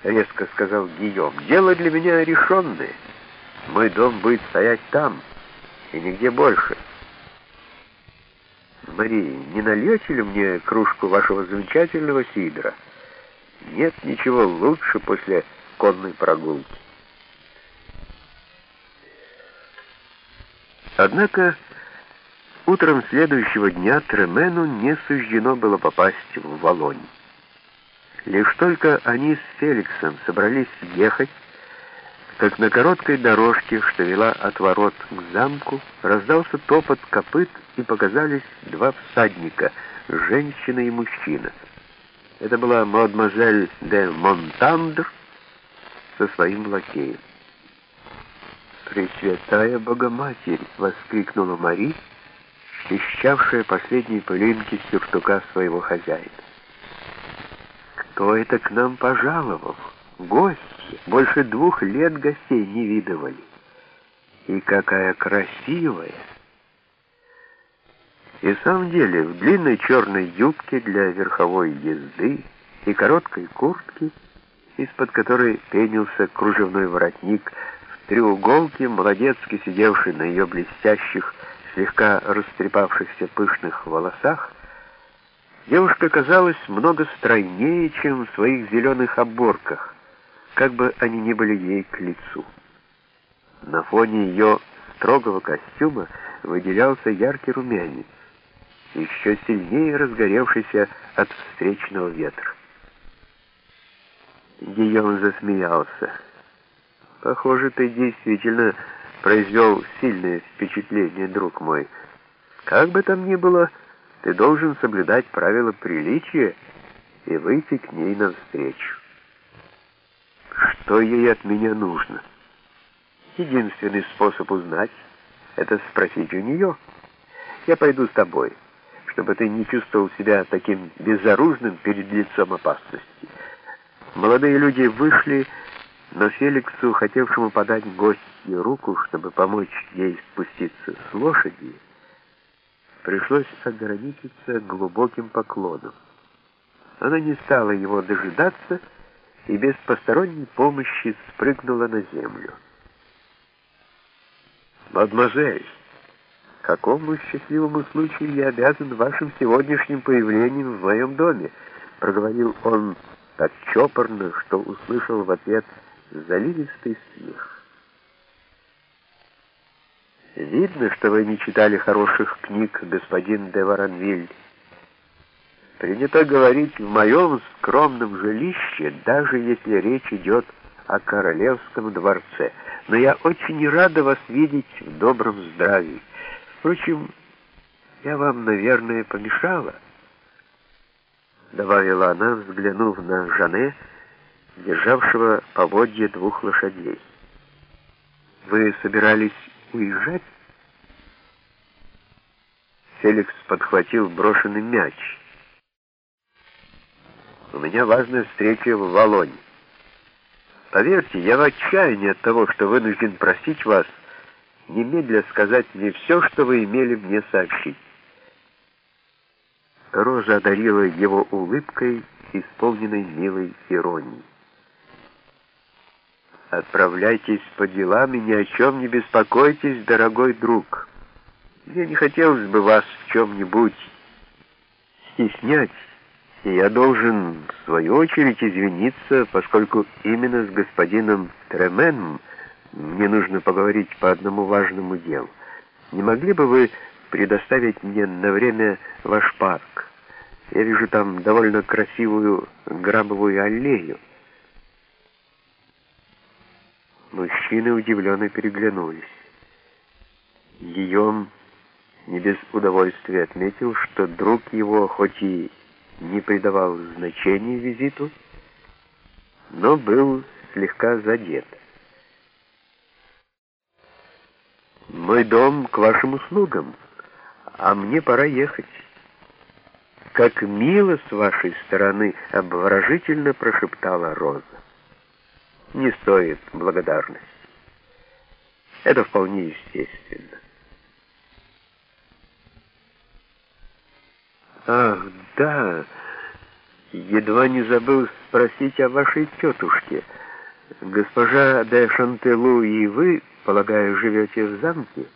— резко сказал Гийом. «Дело для меня решенное. Мой дом будет стоять там, и нигде больше». «Мария, не нальете ли мне кружку вашего замечательного сидра? Нет ничего лучше после конной прогулки». Однако утром следующего дня Тремену не суждено было попасть в Волонь. Лишь только они с Феликсом собрались ехать, как на короткой дорожке, что вела от ворот к замку, раздался топот копыт и показались два всадника, женщина и мужчина. Это была мадемуазель де Монтандр со своим лакеем. «Пресвятая Богоматерь!» — воскликнула Мари, исчавшая последние пылинки сюртука своего хозяина. «Кто это к нам пожаловал? Гости! Больше двух лет гостей не видывали. И какая красивая!» И в самом деле, в длинной черной юбке для верховой езды и короткой куртке, из-под которой пенился кружевной воротник треуголке, молодецки сидевший на ее блестящих, слегка растрепавшихся пышных волосах, девушка казалась много стройнее, чем в своих зеленых оборках, как бы они ни были ей к лицу. На фоне ее строгого костюма выделялся яркий румянец, еще сильнее разгоревшийся от встречного ветра. Гийом засмеялся. Похоже, ты действительно произвел сильное впечатление, друг мой. Как бы там ни было, ты должен соблюдать правила приличия и выйти к ней навстречу. Что ей от меня нужно? Единственный способ узнать — это спросить у нее. Я пойду с тобой, чтобы ты не чувствовал себя таким безоружным перед лицом опасности. Молодые люди вышли но Феликсу, хотевшему подать гостье руку, чтобы помочь ей спуститься с лошади, пришлось ограничиться глубоким поклоном. Она не стала его дожидаться и без посторонней помощи спрыгнула на землю. «Мадемуазель, какому счастливому случаю я обязан вашим сегодняшним появлением в моем доме?» проговорил он так чопорно, что услышал в ответ заливистый смех. «Видно, что вы не читали хороших книг, господин де Варанвиль. Принято говорить, в моем скромном жилище, даже если речь идет о королевском дворце. Но я очень рада вас видеть в добром здравии. Впрочем, я вам, наверное, помешала» добавила она, взглянув на Жане, державшего поводья двух лошадей. «Вы собирались уезжать?» Феликс подхватил брошенный мяч. «У меня важная встреча в Волонь. Поверьте, я в отчаянии от того, что вынужден просить вас немедля сказать мне все, что вы имели мне сообщить». Роза одарила его улыбкой, исполненной милой иронией. Отправляйтесь по делам и ни о чем не беспокойтесь, дорогой друг. Мне не хотелось бы вас в чем-нибудь стеснять, и я должен, в свою очередь, извиниться, поскольку именно с господином Тременом мне нужно поговорить по одному важному делу. Не могли бы вы предоставить мне на время ваш парк? Я вижу там довольно красивую грабовую аллею. Мужчины удивленно переглянулись. Гийом не без удовольствия отметил, что друг его хоть и не придавал значения визиту, но был слегка задет. «Мой дом к вашим услугам, а мне пора ехать». «Как мило с вашей стороны!» — обворожительно прошептала Роза не стоит благодарности. Это вполне естественно. Ах, да, Едва не забыл спросить о вашей тетушке. Госпожа де Шантелу и вы, полагаю, живете в замке?»